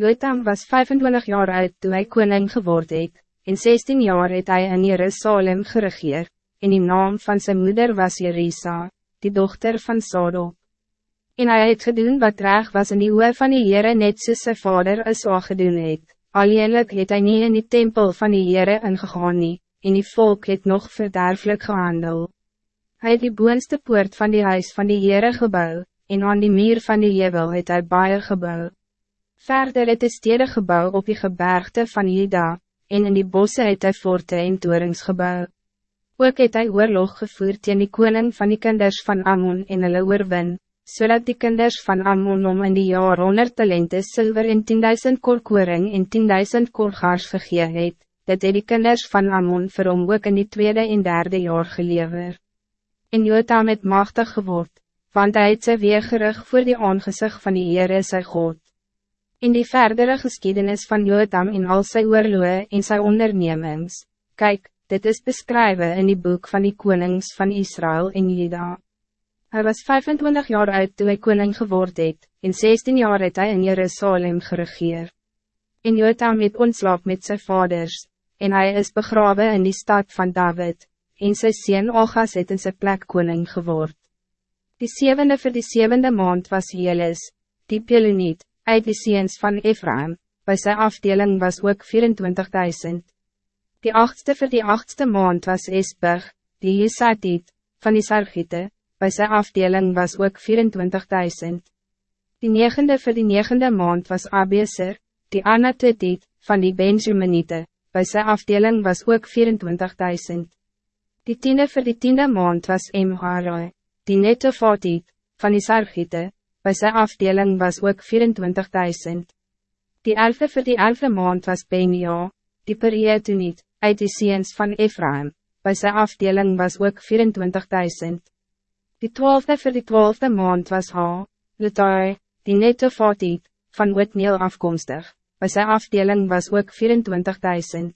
Jotam was 25 jaar oud toen hij koning geword het, en 16 jaar het hij in Jerusalem geregeer, en die naam van zijn moeder was Jerisa, die dochter van Sodok. En hij het gedoen wat reg was in die oe van die Heere net soos sy vader is al gedoen het, alleenlik het hy nie in die tempel van die Heere ingegaan nie, en die volk het nog verderflik gehandel. Hij het die boonste poort van die huis van die Heere gebouw, en aan die muur van die Jebel het hy baie gebouw. Verder het die stede gebouw op die gebergte van Juda, en in die bosse het hy forte en torings gebouw. Ook het hy oorlog gevoerd teen die koning van die kinders van Ammon en hulle oorwin, zodat die kinders van Ammon om in die jaar 100 talente zilver en 10.000 korkoring en 10.000 korgaars gegee het, dit het die kinders van Ammon vir hom ook in die tweede en derde jaar gelever. En Jotam het machtig geword, want hij het sy weergerig voor die aangezicht van die Heere sy God. In die verdere geschiedenis van Jotam in al sy oorloge en sy ondernemings, kijk, dit is beschrijven in die boek van die konings van Israël en Juda. Hij was 25 jaar oud toen hij koning geword het, en 16 jaar het hy in Jerusalem geregeer. En Jotam het ontslaap met zijn vaders, en hij is begraven in die stad van David, en sy sien Ogas het in sy plek koning geword. Die zevende voor die zevende maand was Jelis, die Peloniet, uit die seens van Ephraim, bij zijn afdeling was ook 24.000. Die achtste voor die achtste maand was Esbeg, die Jesatit, van die Sargite, bij zijn afdeling was ook 24.000. Die negende voor die negende maand was Abeser, die Anatitit, van die Benjaminite, bij zijn afdeling was ook 24.000. Die tiende voor die tiende maand was Emharoi, die Netofatit, van die Sargite, bij zijn afdeling was ook 24.000. Die elfde voor die elfde maand was Benio, die periode niet, uit die seens van Ephraim, bij zijn afdeling was ook 24.000. Die twaalfde voor die twaalfde maand was Ha, Letai, die netofatit, van Witneel afkomstig, bij zijn afdeling was ook 24.000.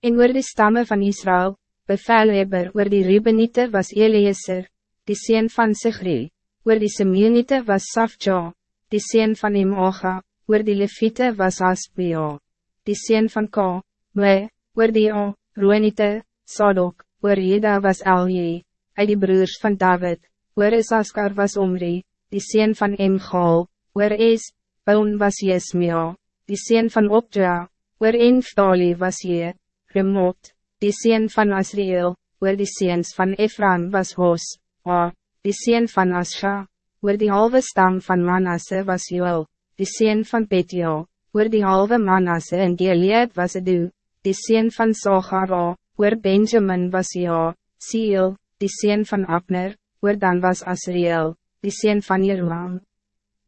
En oor die stammen van Israël, bevelhebber oor die Rubenite was Eliezer, die seen van Sigri, oor die Simeonite was Safja, die sien van Imoga, oor die Levite was Aspio, die sien van Ka, Mwe, oor die O, Roenite, Sadok, oor Jeda was Elje, uit die broers van David, oor Isaskar was Omri, die sien van Emgal, oor Es, Baun was Jesmia, die sien van Opja, oor Enftali was Je, Remot, die sien van Asriel, oor die seens van Ephraim was Hos, A, die sien van Asha, oor die halve stam van Manasse was Joel, die sien van Petio, oor die halve Manasse en Gilead was Edu, die sien van Sogara, oor Benjamin was Ja, Seel, die sien van Abner, oor dan was Asriel, die sien van Jeruam.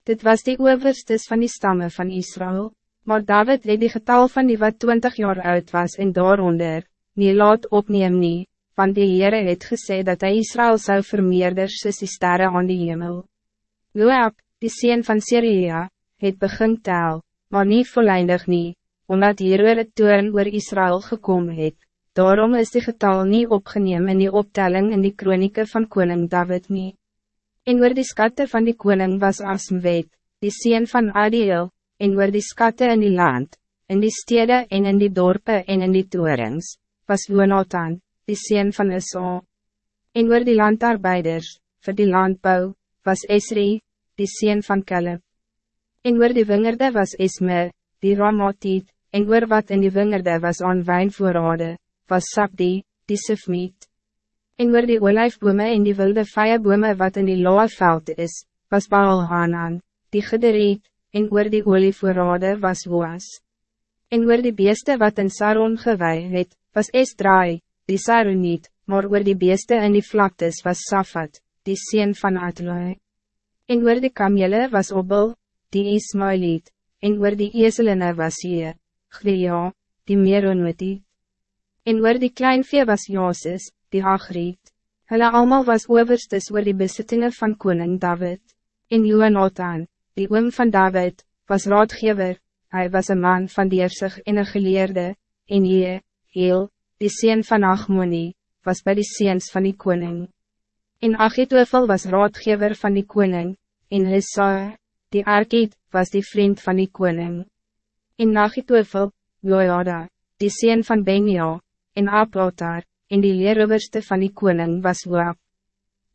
Dit was die overstes van die stammen van Israël, maar David het die getal van die wat 20 jaar oud was en daaronder, nie laat opneem nie, want die Heere het gesê dat hij Israël zou vermeerder soos die sterre aan die hemel. Joab, die sien van Syria, het begin tel, maar niet volledig nie, omdat hieroor het toon oor Israël gekomen het, daarom is die getal niet opgeneem in die optelling in die kronieke van koning David nie. En oor die skatte van die koning was Asmwet, die sien van Adiel, en oor die skatte in die land, in die steden en in die dorpen en in die torings, was Jonathan, die sien van Esau. En oor die landarbeiders, voor die landbouw, was Esri, die sien van Caleb. En oor die wingerde was Esme, die Ramotiet, en oor wat in die wingerde was aan wijnvoorrade, was Sabdi, die Sifmiet. En oor die olijfbome en die wilde vijabome wat in die loa veld is, was Baal Hanan, die gederiet, en oor die olievoorrade was Woas. En oor die beeste wat in Saron gewei het, was Esdrai, die Saroniet, maar oor die beeste in die vlaktes was Safat, die sien van Atloi. En oor die kamele was Obel, die Ismailiet, en oor die eseline was Je, Glia, die Meronotiet. En oor die kleinvee was Joses, die Hagriet. Hulle allemaal was overstes oor die besittingen van koning David. En Jonathan, die oom van David, was raadgever, hij was een man van deersig en een geleerde, en je, heel, die sien van Achmoni, was bij de seens van die koning. En Achitofel was raadgever van die koning, en Hissa, die Arkiet, was die vriend van die koning. En Nachitofel, Jojada, die sien van Benja, en Apotar, en die leerroberste van die koning was Joab.